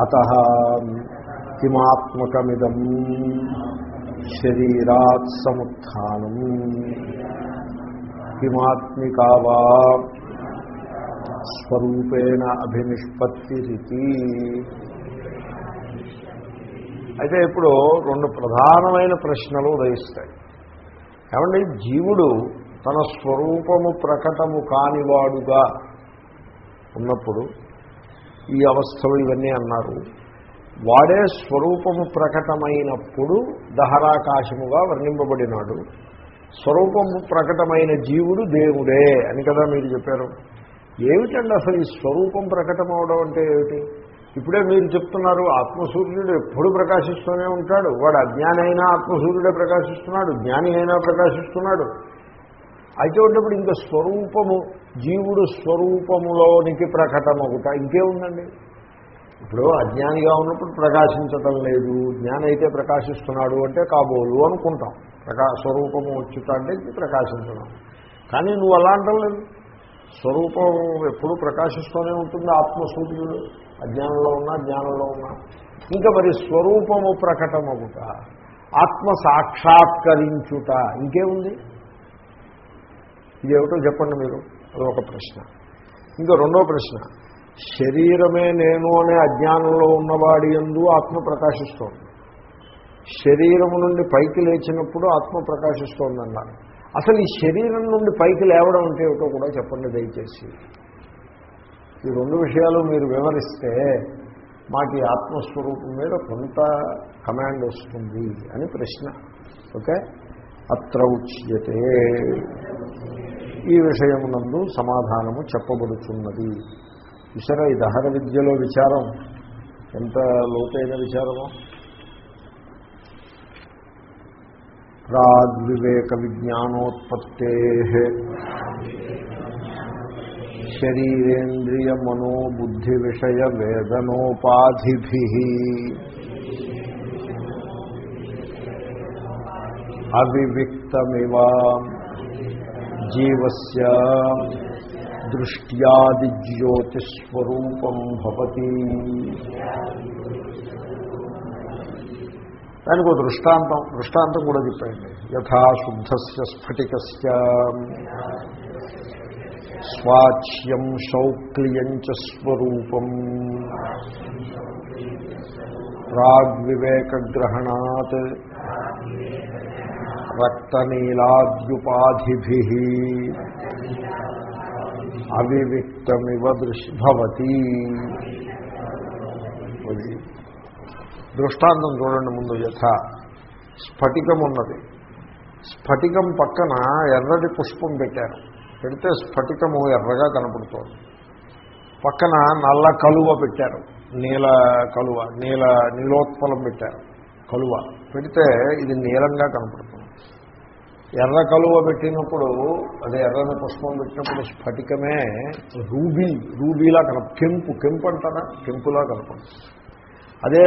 అత కిమాత్మకమిదం శరీరాత్ సముత్నం కిమాత్మికా వా స్వరూపేణ అభినిష్పత్తిరితి అయితే ఇప్పుడు రెండు ప్రధానమైన ప్రశ్నలు ఉదయిస్తాయి. ఏమండి? జీవుడు తన స్వరూపము ప్రకటము కానివాడుగా ఉన్నప్పుడు ఈ అవస్థలు ఇవన్నీ అన్నారు. వాడే స్వరూపము ప్రకటమైనప్పుడు దహరాకాశముగా వర్ణింపబడినాడు. స్వరూపము ప్రకటమైన జీవుడు దేవుడే అని కదా మీరు చెప్పారు. ఏమిటండి అసలు ఈ స్వరూపం ప్రకటమవడం అంటే ఏమిటి? ఇప్పుడే మీరు చెప్తున్నారు ఆత్మసూర్యుడు ఎప్పుడు ప్రకాశిస్తూనే ఉంటాడు. వాడు అజ్ఞాని అయినా ఆత్మసూర్యుడే ప్రకాశిస్తున్నాడు జ్ఞాని అయినా ప్రకాశిస్తున్నాడు. అయితే ఉన్నప్పుడు ఇంకా స్వరూపము జీవుడు స్వరూపములోనికి ప్రకటమగుట ఇంకేముందండి ఇప్పుడు అజ్ఞానిగా ఉన్నప్పుడు ప్రకాశించటం లేదు. జ్ఞానం అయితే ప్రకాశిస్తున్నాడు అంటే కాబోలు అనుకుంటాం. ప్రకా స్వరూపము వచ్చుట అంటే ప్రకాశించడం. కానీ నువ్వు అలా అంటలేదు స్వరూపం ఎప్పుడు ప్రకాశిస్తూనే ఉంటుంది. ఆత్మసూర్యుడు అజ్ఞానంలో ఉన్నా జ్ఞానంలో ఉన్నా. ఇంకా మరి స్వరూపము ప్రకటమవుట ఆత్మ సాక్షాత్కరించుట ఇంకేముంది ఇదేమిటో చెప్పండి మీరు. అది ఒక ప్రశ్న. ఇంకా రెండో ప్రశ్న. శరీరమే నేను అనే అజ్ఞానంలో ఉన్నవాడి ఎందు ఆత్మ ప్రకాశిస్తోంది. శరీరము నుండి పైకి లేచినప్పుడు ఆత్మ ప్రకాశిస్తోందన్నారు అసలు ఈ శరీరం నుండి పైకి లేవడం అంటే ఏమిటో కూడా చెప్పండి దయచేసి. ఈ రెండు విషయాలు మీరు వివరిస్తే మాకు ఈ ఆత్మస్వరూపం మీద కొంత కమాండ్ వస్తుంది అని ప్రశ్న. ఓకే? అత్ర ఉచ్యతే. ఈ విషయమునందు సమాధానము చెప్పబడుతున్నది విసర ఈ దహన విద్యలో విచారం. ఎంత లోతైన విచారమో? ప్రాగ్వివేక విజ్ఞానోత్పత్తే శరీరేంద్రియ మనోబుద్ధి విషయ వేదనోపాధి అవివిక్తమివా. జీవస్య దృష్ట్యాదిజ్యోతిస్వరూపం భవతి. దానికి ఒక దృష్టాంతం దృష్టాంతం కూడా చెప్పండి. యథా శుద్ధస్య స్ఫటికస్య. స్వాచ్యం శౌక్లియంచ స్వరూపం. ప్రాగ్వివేకగ్రహణాత్ రక్తనీలాద్యుపాధిభి అవివిక్తమివ దృష్భవతి. దృష్టాంతం చూడండి ముందు యథ. స్ఫటికం ఉన్నది. స్ఫటికం పక్కన ఎర్రటి పుష్పం పెట్టారు. పెడితే స్ఫటికము ఎర్రగా కనపడుతోంది. పక్కన నల్ల కలువ పెట్టారు. నీల కలువ నీల నీలోత్పలం పెట్టారు. కలువ. పెడితే ఇది నీలంగా కనపడుతుంది. ఎర్ర కలువ పెట్టినప్పుడు అదే ఎర్రని పుష్పం పెట్టినప్పుడు స్ఫటికమే రూబీ రూబీలా కనప కెంపు కెంపు అంటారా? కెంపులా కనపడుతుంది అదే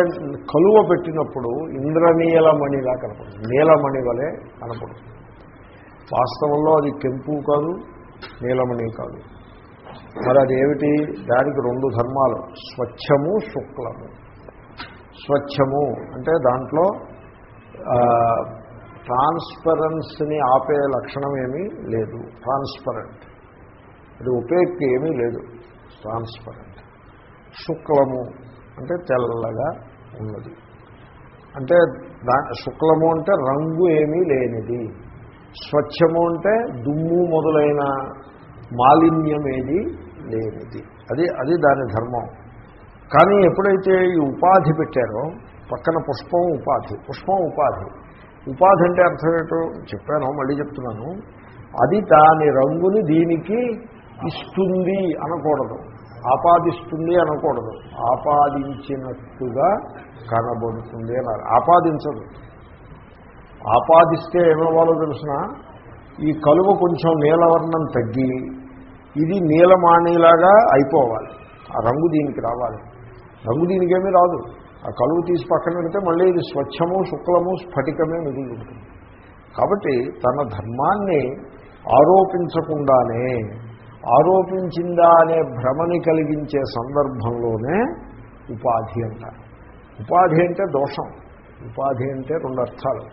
కలువ పెట్టినప్పుడు ఇంద్రనీలమణిలా కనపడుతుంది నీలమణి వలె కనపడుతుంది వాస్తవంలో అది కెంపు కాదు నీలమణి కాదు. మరి అదేమిటి దానికి రెండు ధర్మాలు. స్వచ్ఛము శుక్లము. స్వచ్ఛము అంటే దాంట్లో ట్రాన్స్పరెన్స్ని ఆపే లక్షణం ఏమీ లేదు. ట్రాన్స్పరెంట్. అది ఉపేక్ ఏమీ లేదు. ట్రాన్స్పరెంట్. శుక్లము అంటే తెల్లగా ఉన్నది. అంటే దా శుక్లము అంటే రంగు ఏమీ లేనిది. స్వచ్ఛము అంటే దుమ్ము మొదలైన మాలిన్యమేది లేనిది. అది అది దాని ధర్మం. కానీ ఎప్పుడైతే ఈ ఉపాధి పెట్టారో పక్కన పుష్పం ఉపాధి పుష్పం ఉపాధి. ఉపాధి అంటే అర్థం ఏంటో చెప్పాను మళ్ళీ చెప్తున్నాను. అది దాని రంగుని దీనికి ఇస్తుంది అనకూడదు. ఆపాదిస్తుంది అనకూడదు. ఆపాదించినట్టుగా కనబడుతుంది అన్నారు. ఆపాదించదు. ఆపాదిస్తే ఏమవ్వాలో తెలిసిన? ఈ కలువ కొంచెం నీలవర్ణం తగ్గి ఇది నీలమాణిలాగా అయిపోవాలి. ఆ రంగు దీనికి రావాలి. రంగు దీనికేమీ రాదు. ఆ కలువు తీసి పక్కన పెడితే మళ్ళీ ఇది స్వచ్ఛము శుక్లము స్ఫటికమే మిగిలి ఉంటుంది. కాబట్టి తన ధర్మాన్ని ఆరోపించకుండానే ఆరోపించిందా అనే భ్రమని కలిగించే సందర్భంలోనే ఉపాధి అంటారు. ఉపాధి అంటే దోషం ఉపాధి అంటే రెండు అర్థాలు.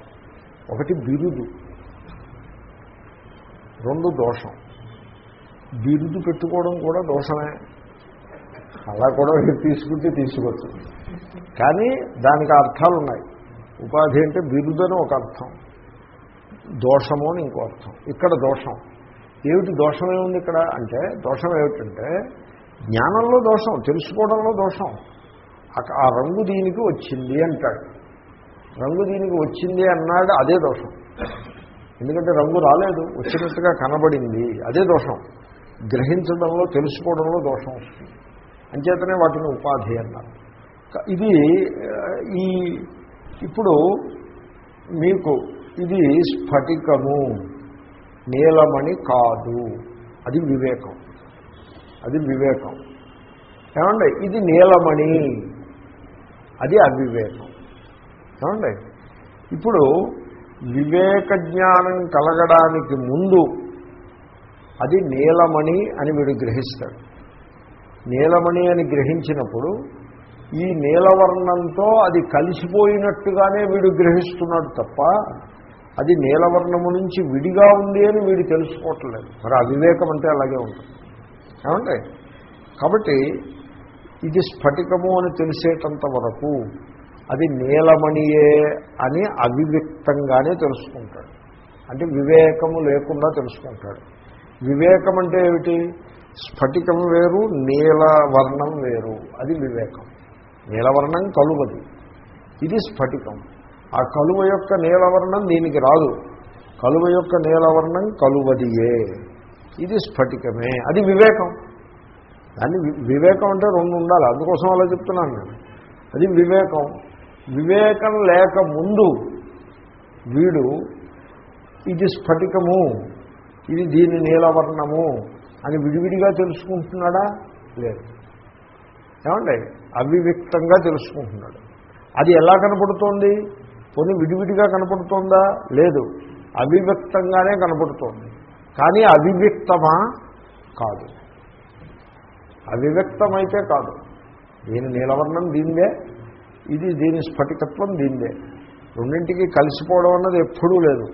ఒకటి బిరుదు రెండు దోషం. బిరుదు పెట్టుకోవడం కూడా దోషమే. అలా కూడా తీసుకుంటే తీసుకోవచ్చు కానీ దానికి అర్థాలు ఉన్నాయి ఉపాధి అంటే బిరుదని ఒక అర్థం. దోషము అని ఇంకో అర్థం. ఇక్కడ దోషం. ఏమిటి దోషం ఏముంది ఇక్కడ? అంటే దోషం ఏమిటంటే జ్ఞానంలో దోషం తెలుసుకోవడంలో దోషం. ఆ- రంగు దీనికి వచ్చింది అంటాడు. రంగు దీనికి వచ్చింది అన్నాడు అదే దోషం. ఎందుకంటే రంగు రాలేదు వచ్చినట్టుగా కనబడింది అదే దోషం. గ్రహించడంలో తెలుసుకోవడంలో దోషం వస్తుంది. అంచేతనే వాటిని ఉపాధి అన్నారు. ఇది ఈ ఇప్పుడు మీకు ఇది స్ఫటికము నీలమణి కాదు అది వివేకం. అది వివేకం. ఏమండి? ఇది నీలమణి అది అవివేకం. ఏమండి? ఇప్పుడు వివేక జ్ఞానం కలగడానికి ముందు అది నీలమణి అని వీడు గ్రహిస్తాడు. నీలమణి అని గ్రహించినప్పుడు ఈ నీలవర్ణంతో అది కలిసిపోయినట్టుగానే వీడు గ్రహిస్తున్నాడు తప్ప అది నీలవర్ణము నుంచి విడిగా ఉంది అని వీడు తెలుసుకోవట్లేదు. మరి అవివేకం అంటే అలాగే ఉంటుంది. ఏమంటే కాబట్టి ఇది స్ఫటికము అని తెలిసేటంత వరకు అది నీలమణియే అని అవివ్యక్తంగానే తెలుసుకుంటాడు. అంటే వివేకము లేకుండా తెలుసుకుంటాడు. వివేకం అంటే ఏమిటి? స్ఫటికం వేరు నీలవర్ణం వేరు. అది వివేకం. నీలవర్ణం కలువది. ఇది స్ఫటికం. ఆ కలువ యొక్క నీలవర్ణం దీనికి రాదు. కలువ యొక్క నీలవర్ణం కలువదియే. ఇది స్ఫటికమే. అది వివేకం. దాన్ని వివేకం అంటే రెండు ఉండాలి. అందుకోసం అలా చెప్తున్నాను నేను. అది వివేకం. వివేకం లేక ముందు వీడు ఇది స్ఫటికము. ఇది దీని నీలవర్ణము అని విడివిడిగా తెలుసుకుంటున్నాడా? లేదు. ఏమండి? అవివ్యక్తంగా తెలుసుకుంటున్నాడు. అది ఎలా కనపడుతోంది? కొన్ని విడివిడిగా కనపడుతోందా? లేదు. అవివ్యక్తంగానే కనపడుతోంది. కానీ అవివ్యక్తమా? కాదు. అవివ్యక్తమైతే కాదు. దీని నీలవర్ణం దీందే ఇది దీని స్ఫటికత్వం దీందే రెండింటికి కలిసిపోవడం అన్నది ఎప్పుడూ లేదు.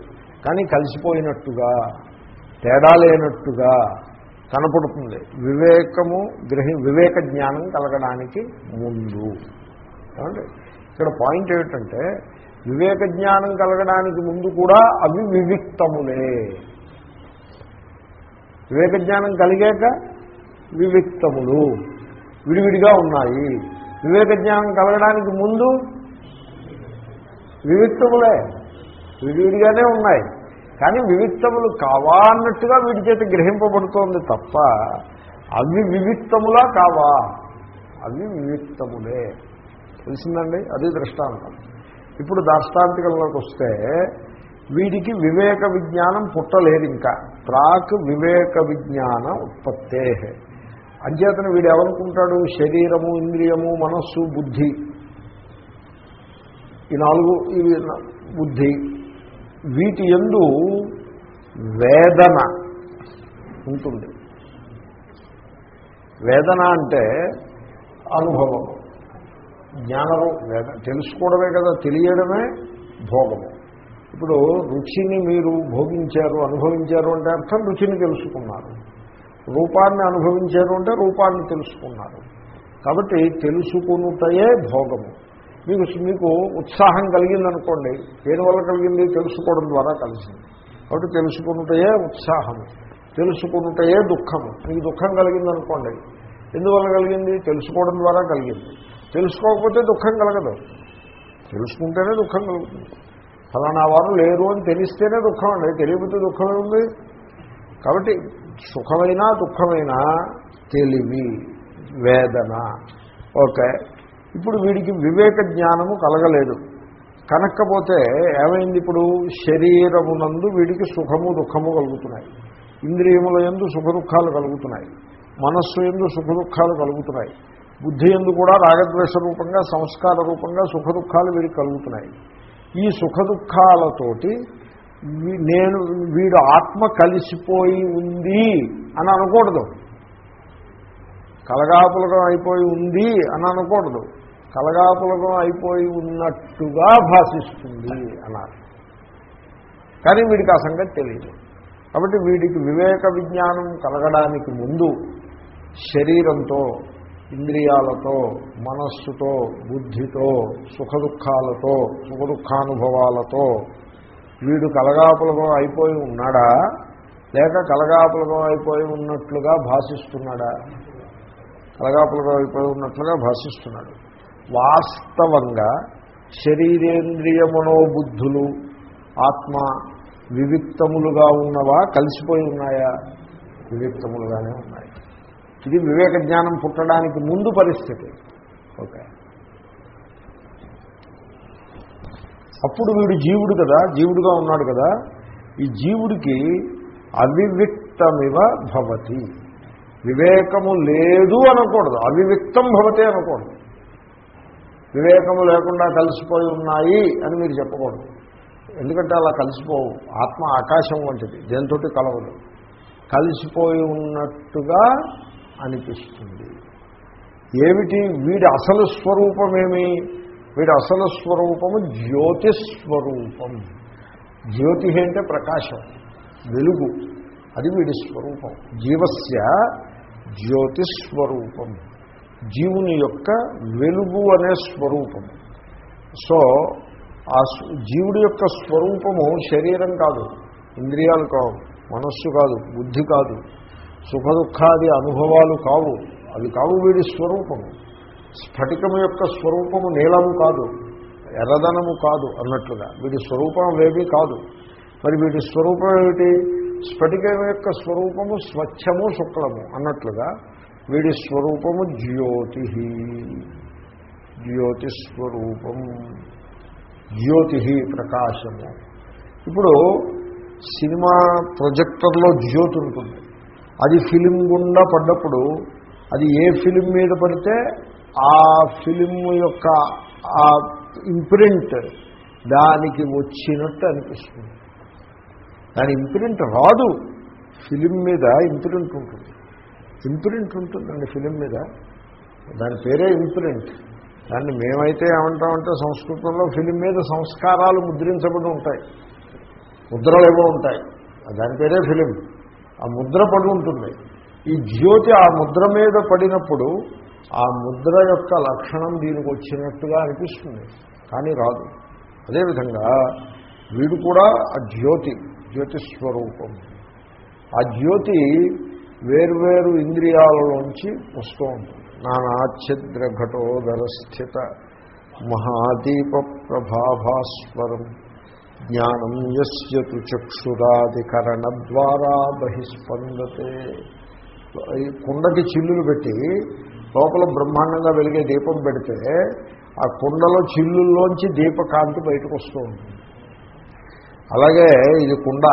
కానీ కలిసిపోయినట్టుగా తేడా లేనట్టుగా కనపడుతుంది. వివేకము గ్రహి వివేక జ్ఞానం కలగడానికి ముందు. ఏమండి? ఇక్కడ పాయింట్ ఏమిటంటే వివేక జ్ఞానం కలగడానికి ముందు కూడా అవి వివిక్తములే. వివేక జ్ఞానం కలిగాక వివిక్తములు. విడివిడిగా ఉన్నాయి. వివేక జ్ఞానం కలగడానికి ముందు వివిక్తములే. విడివిడిగానే ఉన్నాయి. కానీ వివిత్తములు కావా అన్నట్టుగా వీడి చేత గ్రహింపబడుతోంది తప్ప అవి వివిత్తములా కావా? అవి వివిత్తములే తెలిసిందండి? అది దృష్టాంతం. ఇప్పుడు దాష్టాంతికంలోకి వస్తే వీడికి వివేక విజ్ఞానం పుట్టలేదు ఇంకా. ప్రాక్ వివేక విజ్ఞాన ఉత్పత్తే. అంచేతన వీడు ఏమనుకుంటాడు శరీరము ఇంద్రియము మనస్సు బుద్ధి. ఈ నాలుగు ఇవి బుద్ధి. వీటి ఎందు వేదన ఉంటుంది. వేదన అంటే అనుభవం. జ్ఞానము వేద తెలుసుకోవడమే కదా తెలియడమే భోగము. ఇప్పుడు రుచిని మీరు భోగించారు అనుభవించారు అంటే అర్థం రుచిని తెలుసుకున్నారు. రూపాన్ని అనుభవించారు అంటే రూపాన్ని తెలుసుకున్నారు. కాబట్టి తెలుసుకునుటయే భోగము. మీకు మీకు ఉత్సాహం కలిగిందనుకోండి దేనివల్ల కలిగింది తెలుసుకోవడం ద్వారా కలిసింది. కాబట్టి తెలుసుకున్నటయే ఉత్సాహము తెలుసుకున్నటయే దుఃఖము. మీకు దుఃఖం కలిగిందనుకోండి ఎందువల్ల కలిగింది? తెలుసుకోవడం ద్వారా కలిగింది. తెలుసుకోకపోతే దుఃఖం కలగదు. తెలుసుకుంటేనే దుఃఖం కలుగుతుంది. ఫలానా వారు లేరు అని తెలిస్తేనే దుఃఖం అండి. తెలియకపోతే దుఃఖమే ఉంది కాబట్టి సుఖమైనా దుఃఖమైనా తెలివి వేదన. ఓకే. ఇప్పుడు వీడికి వివేక జ్ఞానము కలగలేదు. కనక్కపోతే ఏమైంది ఇప్పుడు? శరీరమునందు వీడికి సుఖము దుఃఖము కలుగుతున్నాయి. ఇంద్రియముల ఎందు సుఖ దుఃఖాలు కలుగుతున్నాయి. మనస్సు ఎందు సుఖ దుఃఖాలు కలుగుతున్నాయి. బుద్ధి ఎందు కూడా రాగద్వేష రూపంగా సంస్కార రూపంగా సుఖ దుఃఖాలు వీడికి కలుగుతున్నాయి. ఈ సుఖ దుఃఖాలతోటి నేను వీడు ఆత్మ కలిసిపోయి ఉంది అని అనకూడదు కలగాపులకం అయిపోయి ఉంది అని అనకూడదు కలగాపులగం అయిపోయి ఉన్నట్టుగా భాషిస్తుంది అన్నారు. కానీ వీడికి ఆ సంగతి తెలియదు కాబట్టి వీడికి వివేక విజ్ఞానం కలగడానికి ముందు శరీరంతో ఇంద్రియాలతో మనస్సుతో బుద్ధితో సుఖ దుఃఖాలతో సుఖ దుఃఖానుభవాలతో వీడు కలగాపులగం అయిపోయి ఉన్నాడా? లేక కలగాపులగం అయిపోయి ఉన్నట్లుగా భాషిస్తున్నాడా? కలగాపులగం అయిపోయి ఉన్నట్లుగా భాషిస్తున్నాడు. వాస్తవంగా శరీరేంద్రియ మనోబుద్ధులు ఆత్మ వివిక్తములుగా ఉన్నవా కలిసిపోయి ఉన్నాయా? వివిక్తములుగానే ఉన్నాయి. ఇది వివేక జ్ఞానం పుట్టడానికి ముందు పరిస్థితి. ఓకే. అప్పుడు వీడు జీవుడు కదా జీవుడుగా ఉన్నాడు కదా. ఈ జీవుడికి అవివిక్తమివ భవతి. వివేకము లేదు అనకూడదు. అవివిక్తం భవతే అనకూడదు. వివేకము లేకుండా కలిసిపోయి ఉన్నాయి అని మీరు చెప్పకూడదు. ఎందుకంటే అలా కలిసిపోవు. ఆత్మ ఆకాశం వంటిది. దేంతో కలవదు. కలిసిపోయి ఉన్నట్టుగా అనిపిస్తుంది. ఏమిటి? వీడి అసలు స్వరూపమేమి? వీడి అసలు స్వరూపము జ్యోతిస్వరూపం జ్యోతి అంటే ప్రకాశం. వెలుగు. అది వీడి స్వరూపం. జీవస్య జ్యోతిస్వరూపం జీవుని యొక్క వెలుగు అనే స్వరూపం. సో ఆ జీవుడి యొక్క స్వరూపము శరీరం కాదు ఇంద్రియాలు కావు మనస్సు కాదు బుద్ధి కాదు సుఖ దుఃఖాది అనుభవాలు కావు అవి కావు వీడి స్వరూపము. స్ఫటికము యొక్క స్వరూపము నీలము కాదు ఎర్రదనము కాదు అన్నట్లుగా. వీడి స్వరూపం ఏమీ కాదు. మరి వీడి స్వరూపం ఏమిటి? స్ఫటికం యొక్క స్వరూపము స్వచ్ఛము శుక్లము అన్నట్లుగా వీడి స్వరూపము జ్యోతి. జ్యోతిస్వరూపం జ్యోతి ప్రకాశము. ఇప్పుడు సినిమా ప్రొజెక్టర్లో జ్యోతి ఉంటుంది. అది ఫిలిం గుండా పడ్డప్పుడు అది ఏ ఫిలిం మీద పడితే ఆ ఫిలిం యొక్క ఆ ఇంప్రింట్ దానికి వచ్చినట్టు అనిపిస్తుంది. దాని ఇంప్రింట్ రాదు. ఫిలిం మీద ఇంప్రింట్ ఉంటుంది. ఇంప్రింట్ ఉంటుందండి ఫిలిం మీద. దాని పేరే ఇంప్రింట్. దాన్ని మేమైతే ఏమంటామంటే సంస్కృతంలో ఫిలిం మీద సంస్కారాలు ముద్రించబడి ఉంటాయి. ముద్రలు ఏవో ఉంటాయి. దాని పేరే ఫిలిం. ఆ ముద్ర పడి ఉంటుంది. ఈ జ్యోతి ఆ ముద్ర మీద పడినప్పుడు ఆ ముద్ర యొక్క లక్షణం దీనికి వచ్చినట్టుగా అనిపిస్తుంది. కానీ రాదు. అదేవిధంగా వీడు కూడా ఆ జ్యోతి జ్యోతిస్వరూపం ఆ జ్యోతి వేర్వేరు ఇంద్రియాలలోంచి వస్తూ ఉంటుంది. నానాఛిద్ర ఘటోదర స్థిత మహాదీప ప్రభాభాస్వరం జ్ఞానం యస్యతు చక్షురాధికరణ ద్వారా బహిస్పందతే. ఈ కుండకి చిల్లులు పెట్టి లోపల బ్రహ్మాండంగా వెలిగే దీపం పెడితే ఆ కుండలో చిల్లుల్లోంచి దీపకాంతి బయటకు వస్తూ ఉంటుంది. అలాగే ఇది కుండ.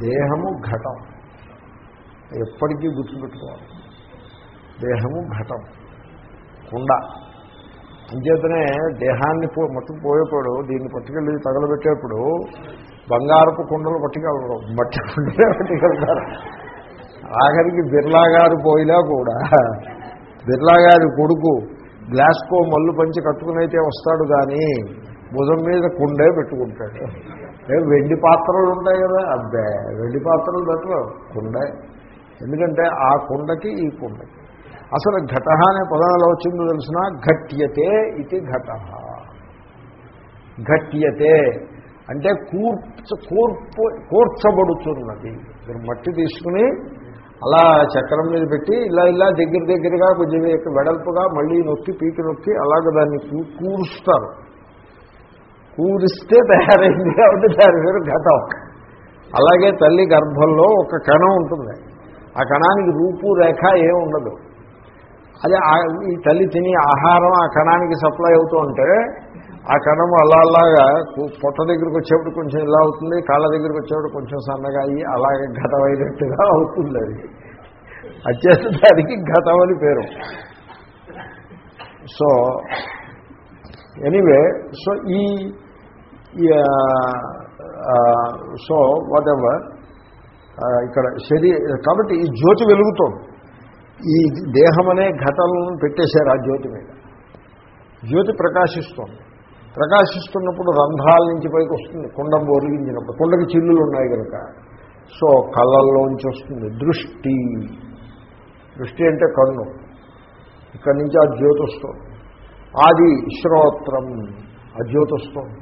దేహము ఘటం. ఎప్పటికీ గుర్తుపెట్టుకోవాలి. దేహము ఘటం కుండ. అంచేతనే దేహాన్ని పో మట్టుకు పోయేప్పుడు దీన్ని పట్టుకెళ్ళి తగలబెట్టేప్పుడు బంగారపు కుండలు పట్టుకెళ్ళరు. మట్టి కుండలే పట్టుకెళ్తారు. ఆఖరికి బిర్లా గారు పోయినా కూడా బిర్లా గారి కొడుకు గ్లాస్కో మల్లు పంచి కట్టుకునైతే వస్తాడు కానీ భుజం మీద కుండే పెట్టుకుంటాడు. ఏ వెండి పాత్రలు ఉంటాయి కదా? అబ్బే వెండి పాత్రలు పెట్టరు. కుండే. ఎందుకంటే ఆ కుండకి ఈ కుండకి. అసలు ఘట అనే పదం ఎలా వచ్చిందో తెలిసిన? ఘట్యతే ఇది ఘట. ఘట్యతే అంటే కూర్చ కూర్పు కూర్చబడుతున్నది. మీరు మట్టి తీసుకుని అలా చక్రం మీద పెట్టి ఇలా ఇలా దగ్గర దగ్గరగా కొంచెం వెడల్పుగా మళ్ళీ నొక్కి పీకి నొక్కి అలాగ దాన్ని కూరుస్తారు. కూరిస్తే తయారైంది కాబట్టి దాని పేరు ఘటం. అలాగే తల్లి గర్భంలో ఒక కణం ఉంటుంది. ఆ కణానికి రూపు రేఖ ఏం ఉండదు. అదే ఈ తల్లి తిని ఆహారం ఆ కణానికి సప్లై అవుతూ ఉంటే ఆ కణం అలా అలాగా పొట్ట దగ్గరికి వచ్చేప్పుడు కొంచెం ఇలా అవుతుంది కాళ్ళ దగ్గరికి వచ్చేప్పుడు కొంచెం సన్నగా అయ్యి అలాగే ఘటమైనట్టుగా అవుతుంది అది. వచ్చేసి దానికి ఘటం అని పేరు. సో ఎనీవే సో ఈ సో వాట్ ఎవర్ ఇక్కడ శరీ కాబట్టి ఈ జ్యోతి వెలుగుతోంది. ఈ దేహం అనే ఘటనలను పెట్టేశారు ఆ జ్యోతి మీద. జ్యోతి ప్రకాశిస్తోంది. ప్రకాశిస్తున్నప్పుడు రంధ్రాల నుంచి పైకి వస్తుంది. కుండం ఒరిగించినప్పుడు కుండకి చిల్లులు ఉన్నాయి కనుక. సో కళ్ళల్లోంచి వస్తుంది దృష్టి. దృష్టి అంటే కన్ను. ఇక్కడి నుంచి ఆ జ్యోతి వస్తుంది. ఆది శ్రోత్రం. ఆ జ్యోతి వస్తుంది.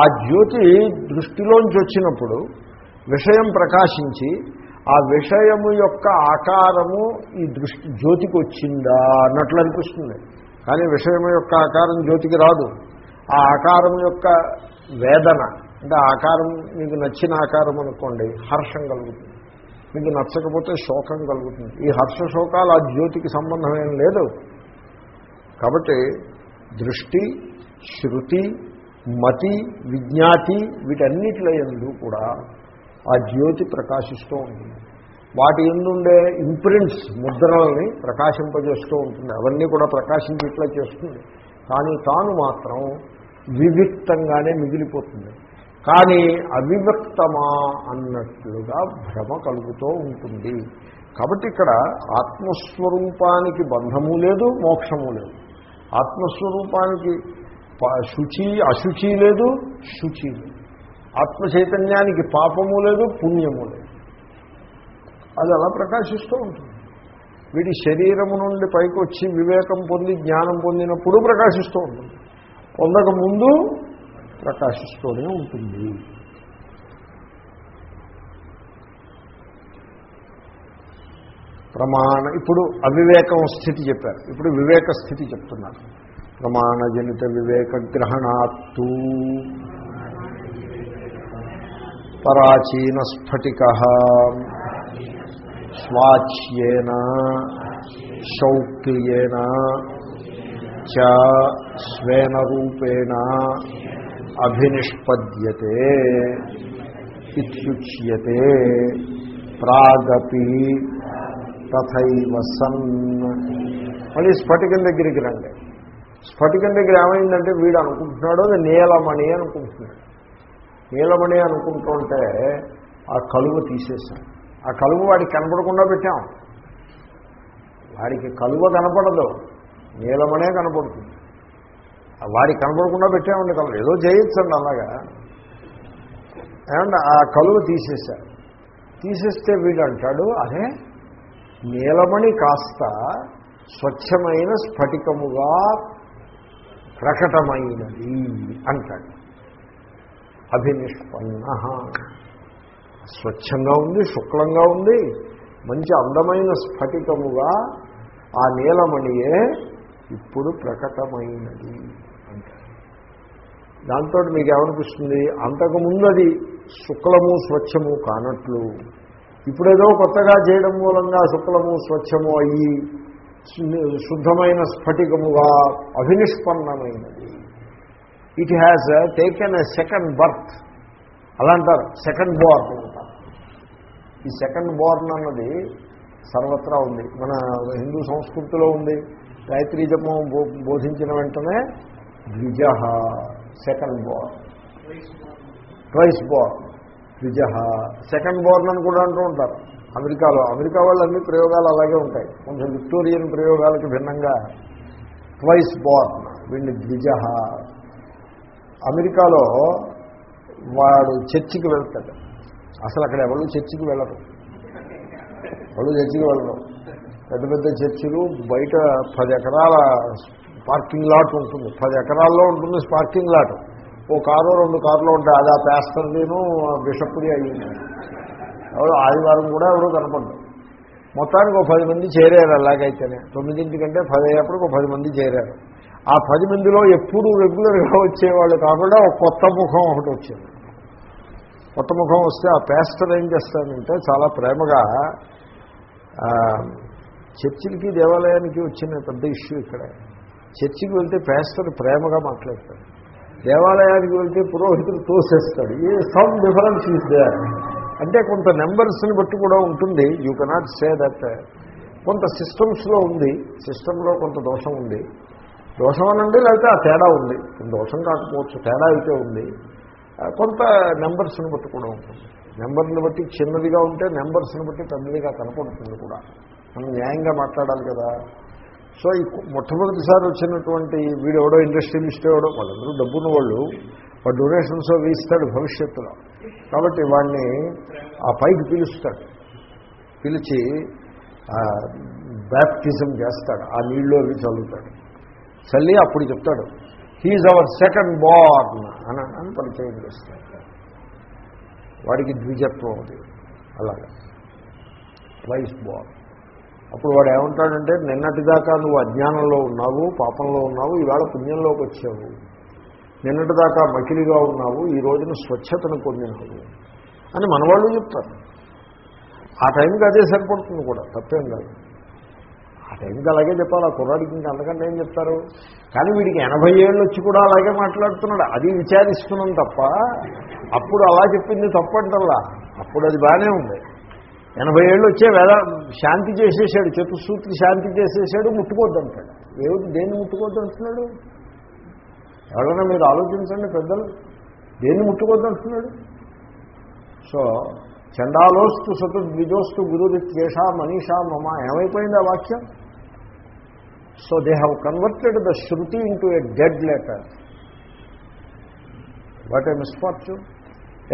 ఆ జ్యోతి దృష్టిలోంచి వచ్చినప్పుడు విషయం ప్రకాశించి ఆ విషయము యొక్క ఆకారము ఈ దృష్టి జ్యోతికి వచ్చిందా అన్నట్లు అనిపిస్తుంది. కానీ విషయం యొక్క ఆకారం జ్యోతికి రాదు. ఆ ఆకారం యొక్క వేదన అంటే ఆకారం మీకు నచ్చిన ఆకారం అనుకోండి హర్షం కలుగుతుంది. మీకు నచ్చకపోతే శోకం కలుగుతుంది. ఈ హర్ష శోకాలు ఆ జ్యోతికి సంబంధం ఏం లేదు. కాబట్టి దృష్టి శృతి మతి విజ్ఞాతి వీటన్నిటిలో ఎందు కూడా ఆ జ్యోతి ప్రకాశిస్తూ ఉంటుంది. వాటి ఎందుండే ఇంప్రింట్స్ ముద్రలని ప్రకాశింపజేస్తూ ఉంటుంది. అవన్నీ కూడా ప్రకాశించేట్లా చేస్తుంది. కానీ తాను మాత్రం వివిక్తంగానే మిగిలిపోతుంది. కానీ అవివ్యక్తమా అన్నట్లుగా భ్రమ కలుగుతూ ఉంటుంది. కాబట్టి ఇక్కడ ఆత్మస్వరూపానికి బంధము లేదు మోక్షము లేదు. ఆత్మస్వరూపానికి శుచి అశుచి లేదు శుచి లేదు. ఆత్మ చైతన్యానికి పాపము లేదు పుణ్యము లేదు. అది అలా ప్రకాశిస్తూ ఉంటుంది. వీడి శరీరము నుండి పైకి వచ్చి వివేకం పొంది జ్ఞానం పొందినప్పుడు ప్రకాశిస్తూ ఉంటుంది. పొందక ముందు ప్రకాశిస్తూనే ఉంటుంది. ప్రమాణ ఇప్పుడు అవివేకం స్థితి చెప్పారు. ఇప్పుడు వివేక స్థితి చెప్తున్నారు. ప్రమాణజనిత వివేక గ్రహణాత్తు పరాచీన స్ఫటిక స్వాచ్యేన శౌక్యేన చ స్వేన రూపేణ అభినిష్పద్యతే ఇత్యుచ్యతే ప్రాగపి తథైవ సన్. మళ్ళీ స్ఫటికం దగ్గరికి రండి. స్ఫటికం దగ్గర ఏమైందంటే వీడు అనుకుంటున్నాడో అది నీలమణి అనుకుంటున్నాడు. నీలమణి అనుకుంటుంటే ఆ కలువ తీసేసాం ఆ కలువ వాడికి కనపడకుండా పెట్టాం. వాడికి కలువ కనపడదు. నీలమనే కనపడుతుంది. వాడికి కనపడకుండా పెట్టామండి కలువ. ఏదో చేయొచ్చండి అలాగా. ఏమంటే ఆ కలువ తీసేశారు తీసేస్తే వీడు అంటాడు అదే నీలమణి కాస్త స్వచ్ఛమైన స్ఫటికముగా ప్రకటమైనది అంటాడు. అభినిష్పన్న. స్వచ్ఛంగా ఉంది శుక్లంగా ఉంది మంచి అందమైన స్ఫటికముగా ఆ నీలమణియే ఇప్పుడు ప్రకటమైనది. అంటారు దాంతో మీకు ఏమనిపిస్తుంది అంతకుముందు అది శుక్లము స్వచ్ఛము కానట్లు ఇప్పుడేదో కొత్తగా చేయడం మూలంగా శుక్లము స్వచ్ఛము అయ్యి శుద్ధమైన స్ఫటికముగా అభినిష్పన్నమైనది. It has taken a second birth అలా అంటారు సెకండ్ బోర్న్ అంటారు. ఈ సెకండ్ బోర్న్ అన్నది సర్వత్రా ఉంది. మన హిందూ సంస్కృతిలో ఉంది. గాయత్రీ జపం బో- బోధించిన వెంటనే ద్విజ సెకండ్ బోర్న్ ట్వైస్ బోర్న్ ద్విజ సెకండ్ బోర్న్ అని కూడా అంటూ ఉంటారు. అమెరికాలో అమెరికా వాళ్ళు అన్ని ప్రయోగాలు అలాగే ఉంటాయి. కొంచెం విక్టోరియన్ ప్రయోగాలకు భిన్నంగా ట్వైస్ బోర్న్ వీడిని ద్విజ అమెరికాలో వాడు చర్చికి వెళ్తాడు. అసలు అక్కడ ఎవరు చర్చికి వెళ్ళరు. వాళ్ళు చర్చికి వెళ్ళరు. పెద్ద పెద్ద చర్చిలు బయట పది ఎకరాల పార్కింగ్ లాట్ ఉంటుంది. పది ఎకరాల్లో ఉంటుంది పార్కింగ్ లాట్. ఓ కారు రెండు కార్లు ఉంటాయి అది ఆ ప్యాస్టర్లీను బిషప్పుడి అయ్యింది ఎవరు ఆదివారం కూడా ఎవరు కనపడ్డారు. మొత్తానికి ఒక పది మంది చేరారు అలాగైతేనే. తొమ్మిదింటికంటే పది అయ్యేప్పటికి ఒక పది మంది చేరారు. ఆ పది మందిలో ఎప్పుడు రెగ్యులర్గా వచ్చేవాళ్ళు కాకుండా ఒక కొత్త ముఖం ఒకటి వచ్చింది. కొత్త ముఖం వస్తే ఆ పేస్టర్ ఏం చేస్తానంటే చాలా ప్రేమగా చర్చిలకి దేవాలయానికి వచ్చిన పెద్ద ఇష్యూ ఇక్కడ. చర్చికి వెళ్తే పేస్టర్ ప్రేమగా మాట్లాడతాడు. దేవాలయానికి వెళ్తే పురోహితుడు తోసేస్తాడు. ఈ సమ్ డిఫరెన్స్ ఈస్ దేర్ అంటే కొంత నెంబర్స్ని బట్టి కూడా ఉంటుంది. యూ కెనాట్ సే దట్ కొంత సిస్టమ్స్లో ఉంది. సిస్టంలో కొంత దోషం ఉంది. దోషం అనండి లేకపోతే ఆ తేడా ఉంది. దోషం కాకపోవచ్చు తేడా అయితే ఉంది. కొంత నెంబర్స్ని బట్టి కూడా ఉంటుంది. నెంబర్ని బట్టి చిన్నదిగా ఉంటే నెంబర్స్ని బట్టి పెద్దదిగా కనపడుతుంది కూడా. మనం న్యాయంగా మాట్లాడాలి కదా. సో ఈ మొట్టమొదటిసారి వచ్చినటువంటి వీడు ఎవడో ఇండస్ట్రియలిస్ట్ ఎవడో వాళ్ళందరూ డబ్బున్న వాళ్ళు వాడు డొనేషన్స్ అవి ఇస్తాడు భవిష్యత్తులో. కాబట్టి వాడిని ఆ పైకి పిలుస్తాడు. పిలిచి బ్యాప్టిజం చేస్తాడు. ఆ నీళ్ళు అవి చదువుతాడు చల్లి అప్పుడు చెప్తాడు హీజ్ అవర్ సెకండ్ బార్న్ అని అని పరిచయం చేస్తాడు. వాడికి ద్విజత్వం అది అలాగే. ట్వైస్ బార్న్ అప్పుడు వాడు ఏమంటాడంటే నిన్నటిదాకా నువ్వు అజ్ఞానంలో ఉన్నావు పాపంలో ఉన్నావు ఈవేళ పుణ్యంలోకి వచ్చావు. నిన్నటిదాకా మకిలిగా ఉన్నావు ఈ రోజున స్వచ్ఛతను పొందినావు. అని మనవాళ్ళు చెప్తారు. ఆ టైంకి అదే సరిపడుతుంది కూడా తప్పేం కాదు. ఆ టైంకి అలాగే చెప్పాలి ఆ కుర్రాడికి ఇంకా అంతకంటే ఏం చెప్తారు? కానీ వీడికి ఎనభై ఏళ్ళు వచ్చి కూడా అలాగే మాట్లాడుతున్నాడు. అది విచారిస్తున్నాం తప్ప అప్పుడు అలా చెప్పింది తప్పంటల్లా. అప్పుడు అది బాగానే ఉంది. ఎనభై ఏళ్ళు వచ్చే వేద శాంతి చేసేసాడు చతుస్సూత్రి శాంతి చేసేసాడు ముట్టుకోద్దు అంటాడు. ఏమిటి దేన్ని ముట్టుకోద్దు అంటున్నాడు? ఎవరైనా మీరు ఆలోచించండి పెద్దలు. దేన్ని ముట్టుకోద్దు అంటున్నాడు? సో చండాలోస్తు సతు ద్విజోస్తు గురురిత్యేష మనీషా మమ. ఏమైపోయింది ఆ వాక్యం? So they have converted the shruti into a dead letter what a misfortune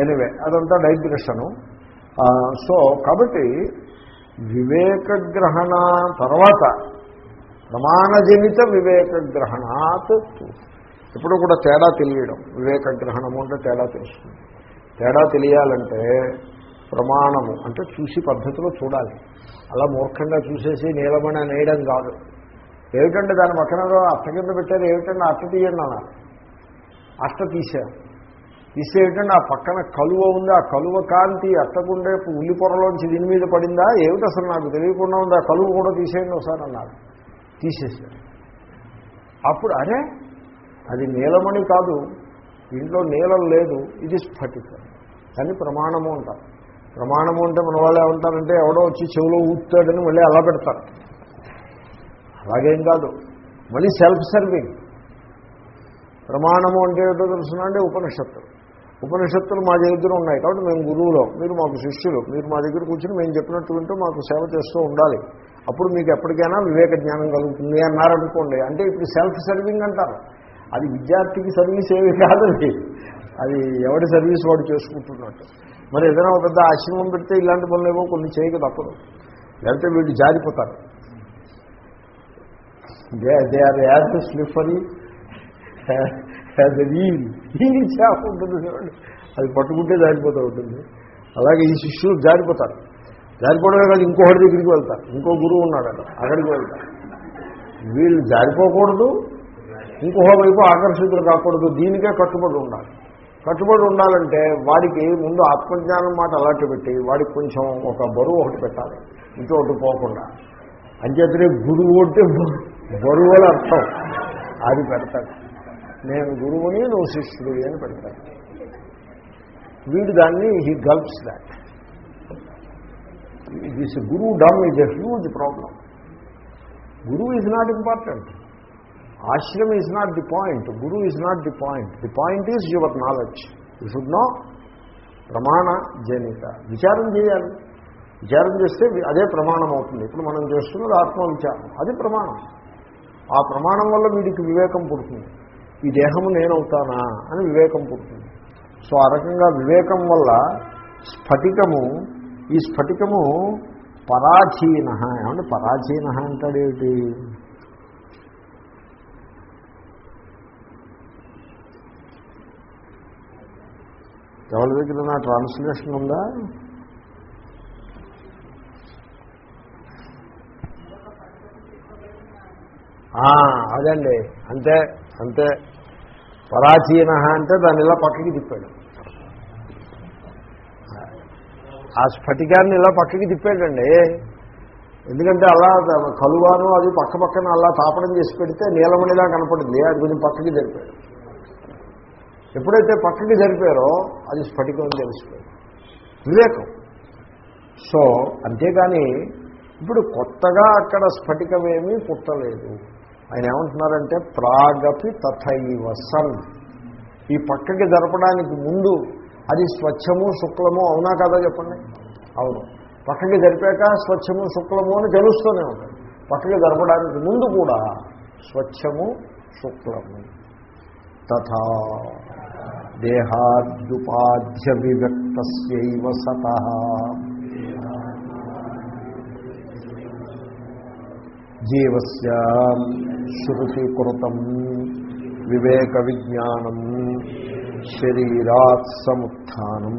anyway అదంతా డైగ్రెషను సో కాబట్టి వివేకగ్రహణ తర్వాత ప్రమాణజనిత వివేకగ్రహణాత్ ఎప్పుడు కూడా తేడా తెలియడం. వివేకగ్రహణము అంటే తేడా తెలుస్తుంది. తేడా తెలియాలంటే ప్రమాణము అంటే చూసి పద్ధతిలో చూడాలి. అలా మూర్ఖంగా చూసేసి నీలమణ నేయడం కాదు. ఏమిటంటే దాని పక్కన అత్త కింద పెట్టారు ఏమిటంటే అత్త తీయండి అన్నారు. అత్త తీశారు. తీస్తే ఏమిటంటే ఆ పక్కన కలువ ఉంది. ఆ కలువ కాంతి అత్తకుండే ఉల్లి పొరలోంచి దీని మీద పడిందా? ఏమిటి అసలు నాకు తెలియకుండా ఉంది. ఆ కలువ కూడా తీసేయండి ఒకసారి అన్నారు. తీసేసారు అప్పుడు అరే అది నీలమణి కాదు. ఇంట్లో నీలం లేదు. ఇది స్ఫటికం. కానీ ప్రమాణము అంటారు. ప్రమాణము అంటే మన వాళ్ళు ఏమంటారంటే ఎవడో వచ్చి చెవిలో ఊపుతాడని మళ్ళీ అలా పెడతారు. అలాగేం కాదు. మళ్ళీ సెల్ఫ్ సర్వింగ్ ప్రమాణము అంటే ఏదో తెలుసునంటే ఉపనిషత్తు ఉపనిషత్తులు. మా దగ్గర ఉన్నాయి. కాబట్టి మేము గురువులో. మీరు మాకు శిష్యులు. మీరు మా దగ్గర కూర్చొని మేము చెప్పినట్టు వింటూ మాకు సేవ చేస్తూ ఉండాలి. అప్పుడు మీకు ఎప్పటికైనా వివేక జ్ఞానం కలుగుతుంది అన్నారనుకోండి. అంటే ఇప్పుడు సెల్ఫ్ సర్వింగ్ అంటారు. అది విద్యార్థికి సర్వీస్ ఏమి కాదు అది ఎవడి ఎవరి సర్వీస్ వాడు చేసుకుంటున్నట్టు. మరి ఏదైనా ఒక పెద్ద ఆశ్రమం పెడితే ఇలాంటి పనులేవో కొన్ని చేయక తప్పదు. లేకపోతే వీళ్ళు జారిపోతారు. They they are as slippery as eel ఈ చేప ఉంటుంది చూడండి. అది పట్టుకుంటే జారిపోతూ ఉంటుంది. అలాగే ఈ శిష్యులు జారిపోతారు. జారిపోవడమే కాదు ఇంకొకటి దగ్గరికి వెళ్తారు. ఇంకో గురువు ఉన్నాడు అక్కడ. అక్కడికి వెళ్తారు. వీళ్ళు జారిపోకూడదు. ఇంకొక వైపు ఆకర్షితులు కాకూడదు. దీనికే కట్టుబడి ఉండాలి. కట్టుబడి ఉండాలంటే వాడికి ముందు ఆత్మజ్ఞానం మాట అలాంటి పెట్టి వాడికి కొంచెం ఒక బరువు ఒకటి పెట్టాలి. ఇంకోటి పోకుండా. అంచేతనే గురువు అంటే బరువు అని అర్థం. అది పెడతాడు. నేను గురువుని నువ్వు శిష్యుడివి అని పెడతాడు. వీడు దాన్ని హీ గల్ప్స్ దాట్ దిస్ గురువు డమ్ ఈజ్ ఎ హ్యూజ్ ప్రాబ్లం గురువు is not important ashram is not the point guru is not the point the point is your knowledge you should know ప్రమాణ జనిత విచారం చేయాలి విచారం చేస్తే అదే ప్రమాణం అవుతుంది ఇప్పుడు మనం చేస్తున్నది ఆత్మవిచారం అది ప్రమాణం ఆ ప్రమాణం వల్ల వీడికి వివేకం పుడుతుంది. ఈ దేహము నేనవుతానా అని వివేకం పుడుతుంది. సో ఆ రకంగా వివేకం వల్ల స్ఫటికము ఈ స్ఫటికము పరాధీన ఏమంటే పరాధీన అంటాడేమిటి? ఎవరి దగ్గర నా ట్రాన్స్లేషన్ ఉందా? అదండి. అంతే అంతే. పరాచీన అంటే దాన్ని ఇలా పక్కకి తిప్పాడు. ఆ స్ఫటికాన్ని ఇలా పక్కకి తిప్పాడండి. ఎందుకంటే అలా కలువాను అది పక్క పక్కన అలా తాపడం చేసి పెడితే నీలమణిలా కనపడింది అది కొంచెం పక్కకి జరిపాడు. ఎప్పుడైతే పక్కకి జరిపారో అది స్ఫటికం అని తెలిసిపోయింది వివేకం. సో అంతేగాని ఇప్పుడు కొత్తగా అక్కడ స్ఫటికమేమీ పుట్టలేదు. ఆయన ఏమంటున్నారంటే ప్రాగపి తథైవ సన్. ఈ పక్కకి జరపడానికి ముందు అది స్వచ్ఛము శుక్లము అవునా కదా చెప్పండి? అవును. పక్కకి జరిపాక స్వచ్ఛము శుక్లము అని తెలుస్తూనే ఉంటుంది. పక్కకి జరపడానికి ముందు కూడా స్వచ్ఛము శుక్లము. తథా. దేహాద్యుపాధ్య వివ్యక్తస్యైవ సత. జీవస్ శృతికృతం వివేక విజ్ఞానం శరీరాత్ సముత్నం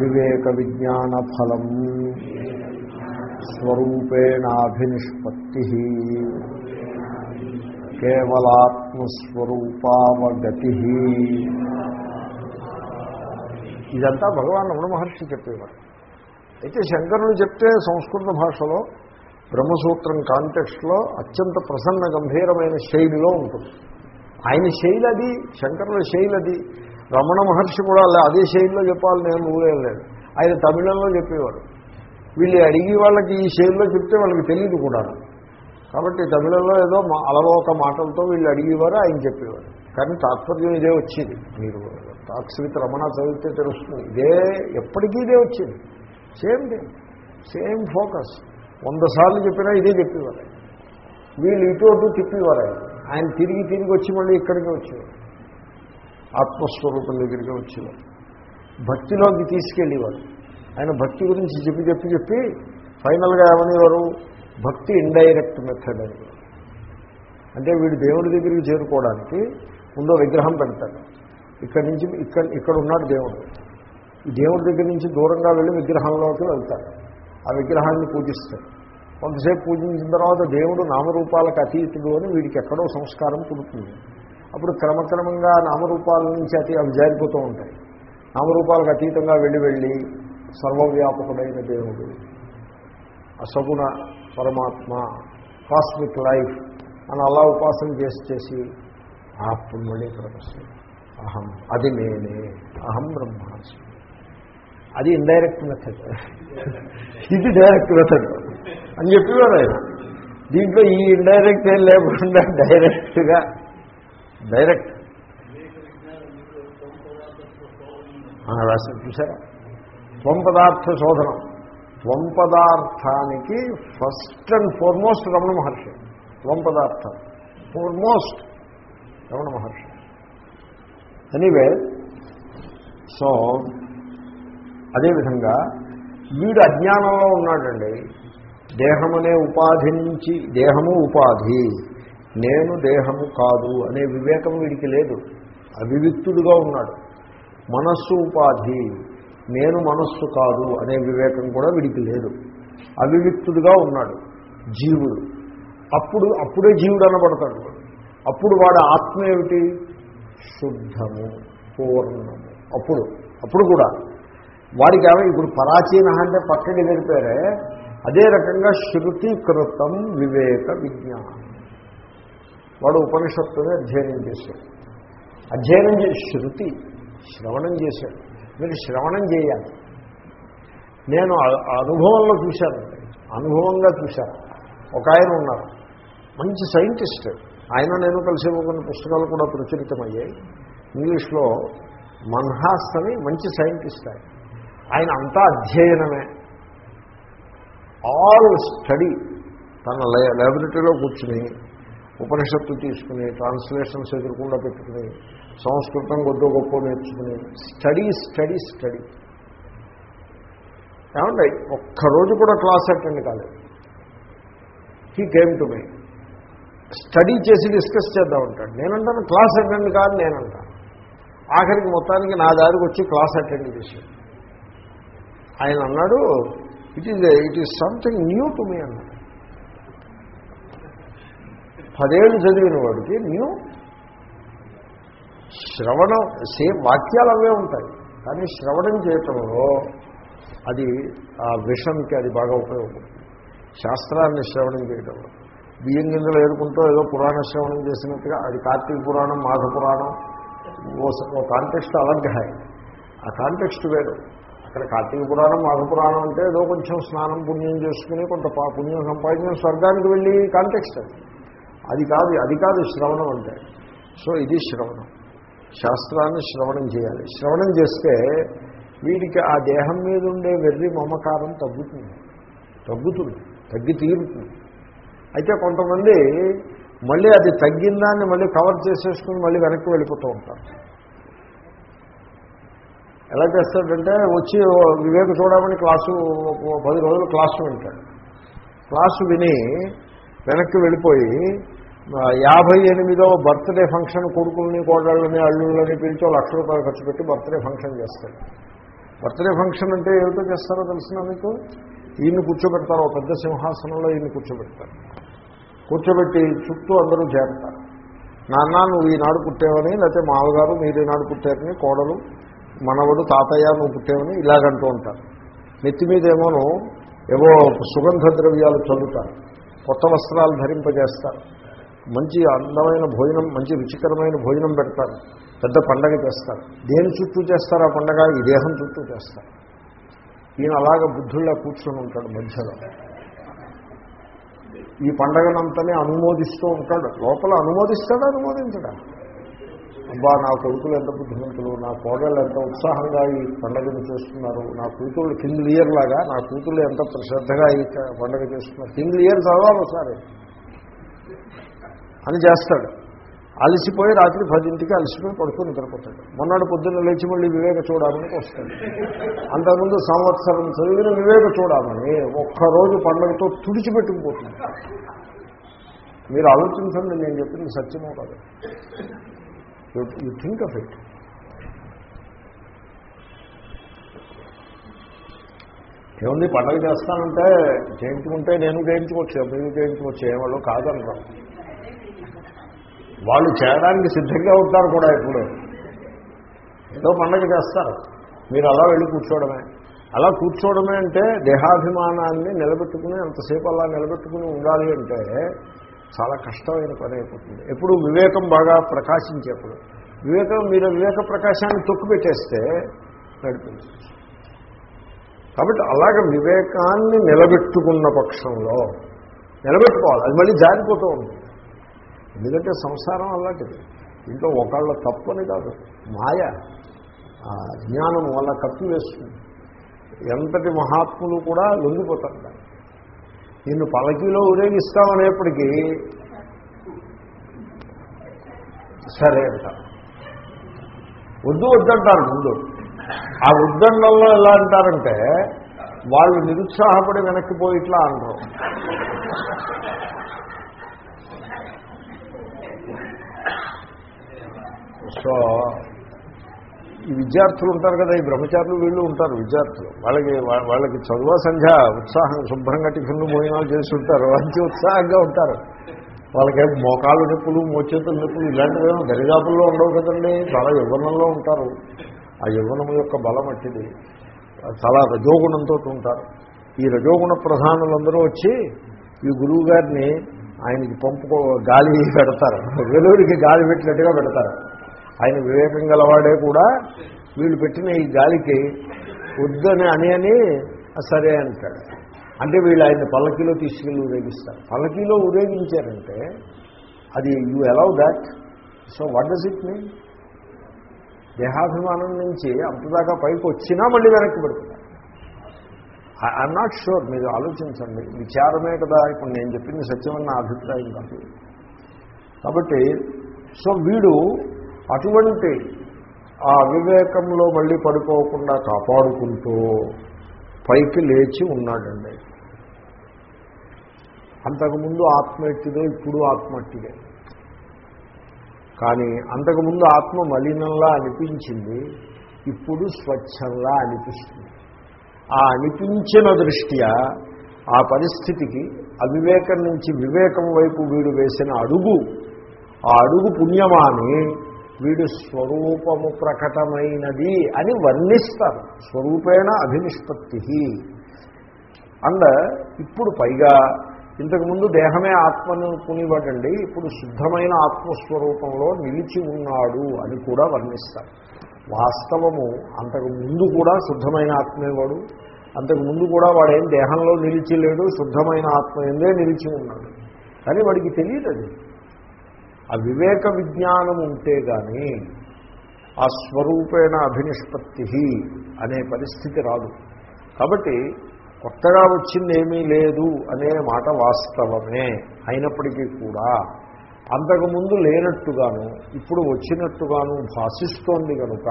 వివేక విజ్ఞానఫలం స్వరూపేణాభినిష్పత్తి. కేవలాత్మస్వరూపావగతి. ఇదంతా భగవాన్ రమణ మహర్షి చెప్పేవారు. అయితే శంకరులు చెప్తే సంస్కృత భాషలో బ్రహ్మసూత్రం కాంటెక్స్ట్లో అత్యంత ప్రసన్న గంభీరమైన శైలిలో ఉంటుంది. ఆయన శైలి అది శంకరుల శైలి అది. రమణ మహర్షి కూడా అదే శైలిలో చెప్పాలి నేను ఊరేం లేదు. ఆయన తమిళంలో చెప్పేవారు. వీళ్ళు అడిగి వాళ్ళకి ఈ శైలిలో చెప్తే వాళ్ళకి తెలియదు కూడా కాబట్టి తమిళంలో ఏదో మా- అలవోక మాటలతో వీళ్ళు అడిగేవారు ఆయన చెప్పేవారు. కానీ తాత్పర్యం ఇదే వచ్చింది. మీరు టాక్స్ రమణ చదివితే తెలుస్తుంది. ఇదే ఎప్పటికీ ఇదే వచ్చింది. Same day same focus. వంద సార్లు చెప్పినా ఇదే చెప్పేవారు. వీళ్ళు ఇటు అటు తిప్పేవారు. ఆయన ఆయన తిరిగి తిరిగి వచ్చి మళ్ళీ ఇక్కడికి వచ్చేవారు. ఆత్మస్వరూపం దగ్గరికి వచ్చేవారు. భక్తిలోకి తీసుకెళ్ళేవారు. ఆయన భక్తి గురించి చెప్పి చెప్పి చెప్పి ఫైనల్గా ఏమనేవారు? భక్తి ఇండైరెక్ట్ మెథడ్ అని అంటే వీడు దేవుడి దగ్గరికి చేరుకోవడానికి ముందో విగ్రహం పెడతాడు. ఇక్కడి నుంచి ఇక్కడ ఇక్కడ ఉన్నాడు దేవుడు. ఈ దేవుడి దగ్గర నుంచి దూరంగా వెళ్ళి విగ్రహంలోకి వెళ్తాడు. ఆ విగ్రహాన్ని పూజిస్తాడు. కొంతసేపు పూజించిన తర్వాత దేవుడు నామరూపాలకు అతీతుడు అని వీడికి ఎక్కడో సంస్కారం పుడుతుంది. అప్పుడు క్రమక్రమంగా నామరూపాల నుంచి అతి అవి జారిపోతూ ఉంటాయి. నామరూపాలకు అతీతంగా వెళ్ళి వెళ్ళి సర్వవ్యాపకుడైన దేవుడు. అసగుణ పరమాత్మ కాస్మిక్ లైఫ్ అని అలా ఉపాసన చేసి చేసి అప్పుడు మళ్ళీ ఇక్కడికి అహం అది నేనే అహం బ్రహ్మాస్మి. అది ఇండైరెక్ట్ మెథడ్ ఇది డైరెక్ట్ మెథడ్ అని చెప్పేవారు ఆయన. దీంట్లో ఈ ఇండైరెక్ట్ ఏం లేకుండా డైరెక్ట్గా డైరెక్ట్ రాశారు చూసారా స్వం పదార్థ శోధనం. త్వం పదార్థానికి first and foremost Ramana Maharshi. త్వం పదార్థం foremost Ramana Maharshi. Anyway so అదేవిధంగా వీడు అజ్ఞానంలో ఉన్నాడండి. దేహం అనే ఉపాధి నుంచి దేహము ఉపాధి నేను దేహము కాదు అనే వివేకం వీడికి లేదు. అవివిక్తుడుగా ఉన్నాడు. మనస్సు ఉపాధి. నేను మనస్సు కాదు అనే వివేకం కూడా వీడికి లేదు. అవివిక్తుడుగా ఉన్నాడు జీవుడు. అప్పుడు అప్పుడే జీవుడు అనబడతాడు. అప్పుడు వాడు ఆత్మ ఏమిటి? శుద్ధము పూర్ణము. అప్పుడు అప్పుడు కూడా. వాడికి ఏమైనా ఇప్పుడు పరాచీన అంటే పక్కకి వెళ్ళిపోయారే అదే రకంగా శృతికృతం వివేక విజ్ఞానం. వాడు ఉపనిషత్తుని అధ్యయనం చేశాడు. అధ్యయనం చేసి శృతి శ్రవణం చేశాడు. మీరు శ్రవణం చేయాలి. నేను అనుభవంలో చూశాను. అనుభవంగా చూశాను. ఒక ఆయన ఉన్నారు. మంచి సైంటిస్ట్. ఆయన నేను కలిసి కొన్ని పుస్తకాలు కూడా ప్రచురితమయ్యాయి. ఇంగ్లీష్లో మన్హాస్ అని మంచి సైంటిస్ట్ ఆయన. ఆయన అంతా అధ్యయనమే. ఆల్ స్టడీ తన లైబ్రరీలో కూర్చుని ఉపనిషత్తు తీసుకుని ట్రాన్స్లేషన్స్ ఎదురకుండా పెట్టుకుని సంస్కృతం కొద్ది గొప్ప నేర్చుకుని స్టడీ స్టడీ స్టడీ ఏమండి? ఒక్కరోజు కూడా క్లాస్ అటెండ్ కాలేదు. He came to me study చేసి డిస్కస్ చేద్దాం ఉంటాడు నేనంటాను క్లాస్ అటెండ్ కాదు నేనంటాను. ఆఖరికి మొత్తానికి నా దారికి వచ్చి క్లాస్ అటెండ్ చేశాడు. ఆయన అన్నాడు it is it is something new to me అన్నాడు. పదేళ్ళు చదివిన వాడికి న్యూ శ్రవణం సేమ్ వాక్యాలు అవే ఉంటాయి. కానీ శ్రవణం చేయటంలో అది ఆ విషంకి అది బాగా ఉపయోగపడుతుంది. శాస్త్రాన్ని శ్రవణం చేయటంలో. బియ్యం గింజలు ఏరుకుంటూ ఏదో పురాణ శ్రవణం చేసినట్టుగా అది కార్తీక పురాణం మాఘ పురాణం ఓ ఓ కాంటెక్స్ట్ అలగ్ ఆ కాంటెక్స్ట్ వేరు. అక్కడ కార్తీక పురాణం మాఘ పురాణం అంటే ఏదో కొంచెం స్నానం పుణ్యం చేసుకుని కొంత పా- పుణ్యం సంపాదించిన స్వర్గానికి వెళ్ళి కాంటెక్స్ట్ అది. అది కాదు అది కాదు శ్రవణం అంటే సో ఇది శ్రవణం. శాస్త్రాన్ని శ్రవణం చేయాలి. శ్రవణం చేస్తే వీడికి ఆ దేహం మీద ఉండే వెర్రి మమకారం తగ్గుతుంది. తగ్గుతుంది. తగ్గి తీరుతుంది. అయితే కొంతమంది మళ్ళీ అది తగ్గిందాన్ని మళ్ళీ కవర్ చేసేసుకుని మళ్ళీ వెనక్కి వెళ్ళిపోతూ ఉంటారు. ఎలా చేస్తాడంటే వచ్చి వివేక చూడమని క్లాసు పది రోజులు క్లాసు వింటాడు. క్లాసు విని వెనక్కి వెళ్ళిపోయి యాభై ఎనిమిదో బర్త్డే ఫంక్షన్ కొడుకుల్ని కోడళ్ళని అల్లుళ్ళని పిలిచి లక్ష రూపాయలు ఖర్చు పెట్టి బర్త్డే ఫంక్షన్ చేస్తాడు బర్త్డే ఫంక్షన్ అంటే ఏమిటో చేస్తారో తెలిసిన మీకు? ఈయన్ని కూర్చోబెడతారు ఒక పెద్ద సింహాసనంలో ఈయన్ని కూర్చోబెడతారు. కూర్చోబెట్టి చుట్టూ అందరూ చేరతారు. నాన్న నువ్వు ఈనాడు పుట్టేవని లేకపోతే మామగారు మీరు ఈనాడు పుట్టారని కోడలు మనవడు తాతయ్య నువ్వు పుట్టేవని ఇలాగంటూ ఉంటారు. నెత్తి మీద ఏమోను ఏవో సుగంధ ద్రవ్యాలు చల్లుతారు. కొత్త వస్త్రాలు ధరింపజేస్తారు. మంచి అందమైన భోజనం మంచి రుచికరమైన భోజనం పెడతారు. పెద్ద పండగ చేస్తారు. దేని చుట్టూ చేస్తారు ఆ పండగ? ఈ దేహం చుట్టూ చేస్తారు. ఈయన అలాగ బుద్ధుల్లా కూర్చొని ఉంటాడు మధ్యలో. ఈ పండగనంతనే అనుమోదిస్తూ ఉంటాడు. లోపల అనుమోదిస్తాడా? అనుమోదించడా? అబ్బా నా కొడుకులు ఎంత బుద్ధిమంతులు నా కోడళ్ళు ఎంత ఉత్సాహంగా ఈ పండగను చేస్తున్నారు నా కూతుళ్ళు కింగ్ ఇయర్ లాగా నా కూతుళ్ళు ఎంత శ్రద్ధగా ఈ పండగ చేస్తున్నారు. కింగ్ ఇయర్ చదవాలి ఒకసారి. అని చేస్తాడు. అలసిపోయి రాత్రి పదింటికి అలసిపోయి పడుకుని నిద్రపోతాడు. మొన్నటి పొద్దున్న లేచి మళ్ళీ వివేక చూడాలని వస్తాడు. అంతకుముందు సంవత్సరం చదివిన వివేక చూడాలని ఒక్కరోజు పండుగతో తుడిచిపెట్టుకుపోతుంది మీరు ఆలోచించండి నేను చెప్పింది సత్యమో కాదు. యూ థింక్ ఆఫ్ ఇట్ ఏముంది పండగ చేస్తానంటే చేయించుకుంటే నేను చేయించుకోవచ్చు మీరు చేయించుకోవచ్చు ఏమో కాదనరా. వాళ్ళు చేయడానికి సిద్ధంగా ఉంటారు కూడా ఇప్పుడు. ఏదో పండగ చేస్తారు. మీరు అలా వెళ్ళి కూర్చోవడమే. అలా కూర్చోవడమే అంటే దేహాభిమానాన్ని నిలబెట్టుకుని ఎంతసేపు అలా నిలబెట్టుకుని ఉండాలి అంటే చాలా కష్టమైన పని అయిపోతుంది. ఎప్పుడు వివేకం బాగా ప్రకాశించేప్పుడు వివేకం మీరు వివేక ప్రకాశాన్ని తొక్కుపెట్టేస్తే నడిపించవచ్చు. కాబట్టి అలాగ వివేకాన్ని నిలబెట్టుకున్న పక్షంలో నిలబెట్టుకోవాలి. అది మళ్ళీ జారిపోతూ ఉంటుంది. ఎందుకంటే సంసారం అలాంటిది ఇంట్లో ఒకళ్ళ తప్పని కాదు. మాయ ఆ జ్ఞానం వల్ల కప్పి వేస్తుంది. ఎంతటి మహాత్ములు కూడా లొంగిపోతారు నిన్ను పలకీలో ఊరేగిస్తామనేప్పటికీ సరే అంటారు. వద్దు వద్దంటారు ముందు. ఆ వద్దండంలో ఎలా అంటారంటే వాళ్ళు నిరుత్సాహపడి వెనక్కిపోయి ఇట్లా అంటారు. సో ఈ విద్యార్థులు ఉంటారు కదా ఈ బ్రహ్మచారులు వీళ్ళు ఉంటారు విద్యార్థులు. వాళ్ళకి వాళ్ళకి చదువు సంధ్య ఉత్సాహం శుభ్రంగా టిఫిన్లు భోజనాలు చేసి ఉంటారు. మంచి ఉత్సాహంగా ఉంటారు. వాళ్ళకి మోకాలు నొప్పులు మోచేతుల నొప్పులు ఇలాంటివేమో దరిదాపుల్లో ఉండవు కదండి. చాలా యవ్వనంలో ఉంటారు. ఆ యవ్వనం యొక్క బలం అట్టిది. చాలా రజోగుణంతో ఉంటారు. ఈ రజోగుణ ప్రధానులందరూ వచ్చి ఈ గురువు గారిని ఆయనకి పంపుకో గాలి పెడతారు. వెలుగుడికి గాలి పెట్టినట్టుగా పెడతారు. ఆయన వివేకం గలవాడే కూడా వీళ్ళు పెట్టిన ఈ గాలికి వద్దని అని అని సరే అంటాడు. అంటే వీళ్ళు ఆయన పల్లకీలో తీసుకెళ్ళి ఊరేగిస్తారు. పల్లకీలో ఊరేగించారంటే అది you allow that? So what does it mean? దేహాభిమానం నుంచి అంతదాకా పైకి వచ్చినా మళ్ళీ వెనక్కి పెడుతున్నారు ఐఎమ్ నాట్ షూర్ మీరు ఆలోచించండి. విచారమే కదా. ఇప్పుడు నేను చెప్పింది సత్యమన్న నా అభిప్రాయం కాదు. కాబట్టి సో వీడు అటువంటి ఆ అవివేకంలో మళ్ళీ పడిపోకుండా కాపాడుకుంటూ పైకి లేచి ఉన్నాడండి. అంతకుముందు ఆత్మ ఎట్టిదో ఇప్పుడు ఆత్మ ఎట్టిదే కానీ అంతకుముందు ఆత్మ మలినంలా అనిపించింది ఇప్పుడు స్వచ్ఛంలా అనిపిస్తుంది. ఆ అనిపించిన దృష్ట్యా ఆ పరిస్థితికి అవివేకం నుంచి వివేకం వైపు వీడు వేసిన అడుగు ఆ అడుగు పుణ్యమాని వీడి స్వరూపము ప్రకటమైనది అని వర్ణిస్తారు. స్వరూపేణ అభినిష్పత్తి అండ్ ఇప్పుడు పైగా ఇంతకుముందు దేహమే ఆత్మను కునివ్వడండి ఇప్పుడు శుద్ధమైన ఆత్మస్వరూపంలో నిలిచి ఉన్నాడు అని కూడా వర్ణిస్తారు. వాస్తవము అంతకు ముందు కూడా శుద్ధమైన ఆత్మేవాడు అంతకు ముందు కూడా వాడేం దేహంలో నిలిచి లేడు శుద్ధమైన ఆత్మ ఎందే నిలిచి ఉన్నాడు. కానీ వాడికి తెలియదు అది. ఆ వివేక విజ్ఞానం ఉంటే కానీ ఆ స్వరూపేణ అభినిష్పత్తి అనే పరిస్థితి రాదు. కాబట్టి కొత్తగా వచ్చింది ఏమీ లేదు అనే మాట వాస్తవమే అయినప్పటికీ కూడా అంతకుముందు లేనట్టుగాను ఇప్పుడు వచ్చినట్టుగాను భాషిస్తోంది కనుక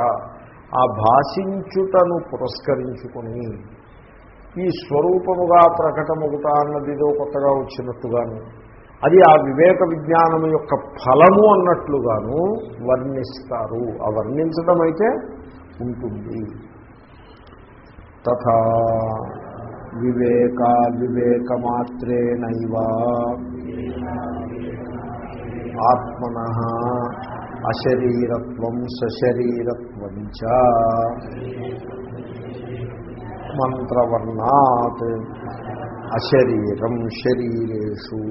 ఆ భాషించుటను పురస్కరించుకొని ఈ స్వరూపముగా ప్రకటమగుతా అన్నదిదో కొత్తగా వచ్చినట్టుగాను అది ఆ వివేక విజ్ఞానం యొక్క ఫలము అన్నట్లుగాను వర్ణిస్తారు. ఆ వర్ణించడం అయితే ఉంటుంది. తథా వివేక వివేకమాత్రేణైవ ఆత్మన అశరీరత్వం సశరీరత్వం చ మంత్రవర్ణాత్ అశరీరం శరీరేషు.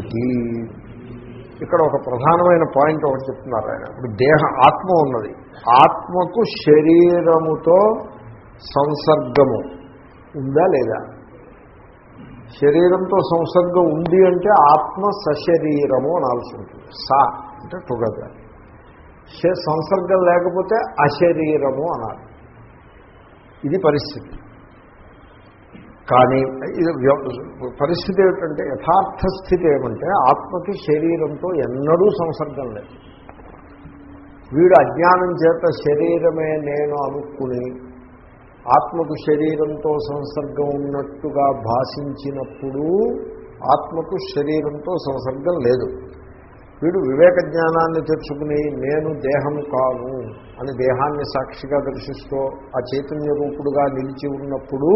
ఇది ఇక్కడ ఒక ప్రధానమైన పాయింట్ ఒకటి చెప్తున్నారు ఆయన. ఇప్పుడు దేహ ఆత్మ ఉన్నది. ఆత్మకు శరీరముతో సంసర్గము ఉందా లేదా? శరీరంతో సంసర్గం ఉంది అంటే ఆత్మ సశరీరము అనాల్సి ఉంటుంది. సా అంటే టుగెదర్. సంసర్గం లేకపోతే అశరీరము అనాలి. ఇది పరిస్థితి. కానీ ఇది పరిస్థితి ఏమిటంటే యథార్థ స్థితి ఏమంటే ఆత్మకి శరీరంతో ఎన్నడూ సంసర్గం లేదు. వీడు అజ్ఞానం చేత శరీరమే నేను అనుకుని ఆత్మకు శరీరంతో సంసర్గం ఉన్నట్టుగా భాషించినప్పుడు ఆత్మకు శరీరంతో సంసర్గం లేదు. వీడు వివేక జ్ఞానాన్ని తెచ్చుకుని నేను దేహం కాను అని దేహాన్ని సాక్షిగా దర్శిస్తూ ఆ చైతన్య రూపుడుగా నిలిచి ఉన్నప్పుడు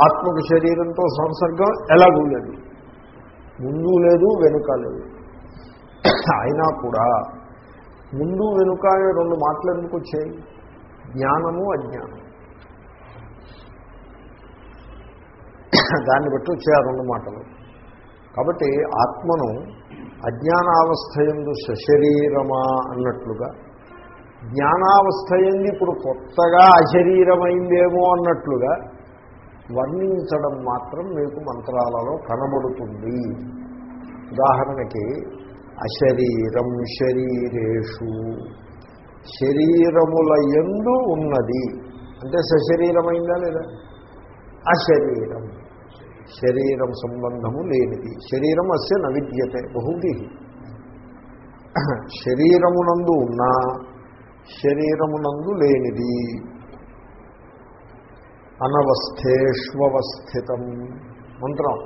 ఆత్మకు శరీరంతో సంసర్గం ఎలాగూ లేదు ముందు లేదు వెనుక లేదు. అయినా కూడా ముందు వెనుక అనే రెండు మాటలు ఎందుకు వచ్చాయి? జ్ఞానము అజ్ఞానం. దాన్ని బట్టి వచ్చే ఆ రెండు మాటలు. కాబట్టి ఆత్మను అజ్ఞానావస్థ ఎందు సశరీరమా అన్నట్లుగా జ్ఞానావస్థ ఎందు ఇప్పుడు కొత్తగా అశరీరమైందేమో అన్నట్లుగా వర్ణించడం మాత్రం మీకు మంత్రాలలో కనబడుతుంది. ఉదాహరణకి అశరీరం శరీరేషు. శరీరముల ఎందు ఉన్నది. అంటే సశరీరమైందా లేదా? అశరీరం. శరీరం సంబంధము లేనిది. శరీరం అస్య నవిద్యతే బహుది శరీరమునందు ఉన్నా శరీరమునందు లేనిది. అనవస్థేష్వస్థితం మంత్రం.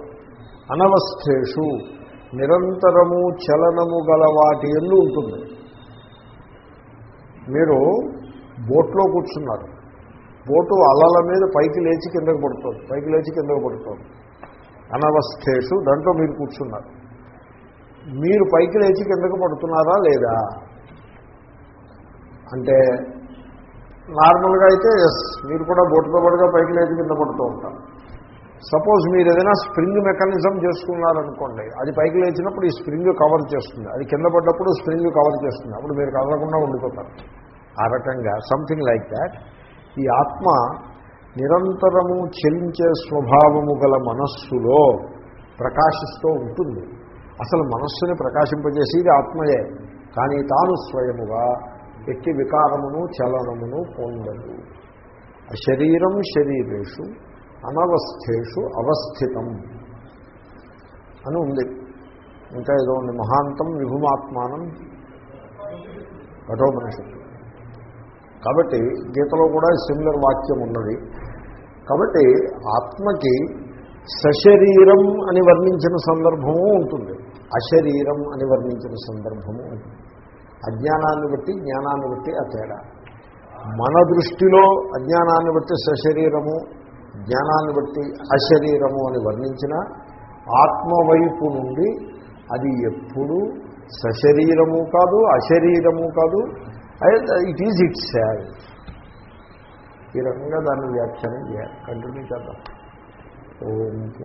అనవస్థేషు నిరంతరము చలనము గల వాటి ఎందు ఉంటుంది. మీరు బోట్లో కూర్చున్నారు. బోటు అలల మీద పైకి లేచి కిందకు పడుతుంది. పైకి లేచి కిందకు పడుతుంది. అనవస్థేషు దాంట్లో మీరు కూర్చున్నారు. మీరు పైకి లేచి కిందకు పడుతున్నారా లేదా? అంటే నార్మల్గా అయితే ఎస్ మీరు కూడా బోటుతో పాటుగా పైకి లేచి కింద పడుతూ ఉంటారు సపోజ్ మీరు ఏదైనా స్ప్రింగ్ మెకానిజం చేసుకున్నారనుకోండి అది పైకి లేచినప్పుడు ఈ స్ప్రింగ్ కవర్ చేస్తుంది. అది కింద పడ్డప్పుడు స్ప్రింగ్ కవర్ చేస్తుంది. అప్పుడు మీరు కదలకుండా ఉండిపోతారు. ఆ రకంగా సంథింగ్ లైక్ దాట్ ఈ ఆత్మ నిరంతరము చెలించే స్వభావము గల మనస్సులో ప్రకాశిస్తూ ఉంటుంది. అసలు మనస్సుని ప్రకాశింపజేసేది ఆత్మయే. కానీ తాను స్వయముగా ఎట్టి వికారమును చలనమును పొందదు. శరీరం శరీరేషు అనవస్థేషు అవస్థితం అని ఉంది. ఇంకా ఏదో ఉంది మహాంతం విభుమాత్మానం కఠోపనిషత్తు కాబట్టి గీతలో కూడా సిమిలర్ వాక్యం ఉన్నది. కాబట్టి ఆత్మకి సశరీరం అని వర్ణించిన సందర్భము ఉంటుంది. అశరీరం అని వర్ణించిన సందర్భము ఉంటుంది. అజ్ఞానాన్ని బట్టి జ్ఞానాన్ని బట్టి ఆ తేడా. మన దృష్టిలో అజ్ఞానాన్ని బట్టి సశరీరము జ్ఞానాన్ని బట్టి అశరీరము అని వర్ణించిన ఆత్మవైపు నుండి అది ఎప్పుడు సశరీరము కాదు అశరీరము కాదు ఇట్ ఈజ్ ఇట్ శాల్ ఈ రకంగా దాన్ని వ్యాఖ్యానం చేయాలి. కంటిన్యూ చేద్దాం. ఓం.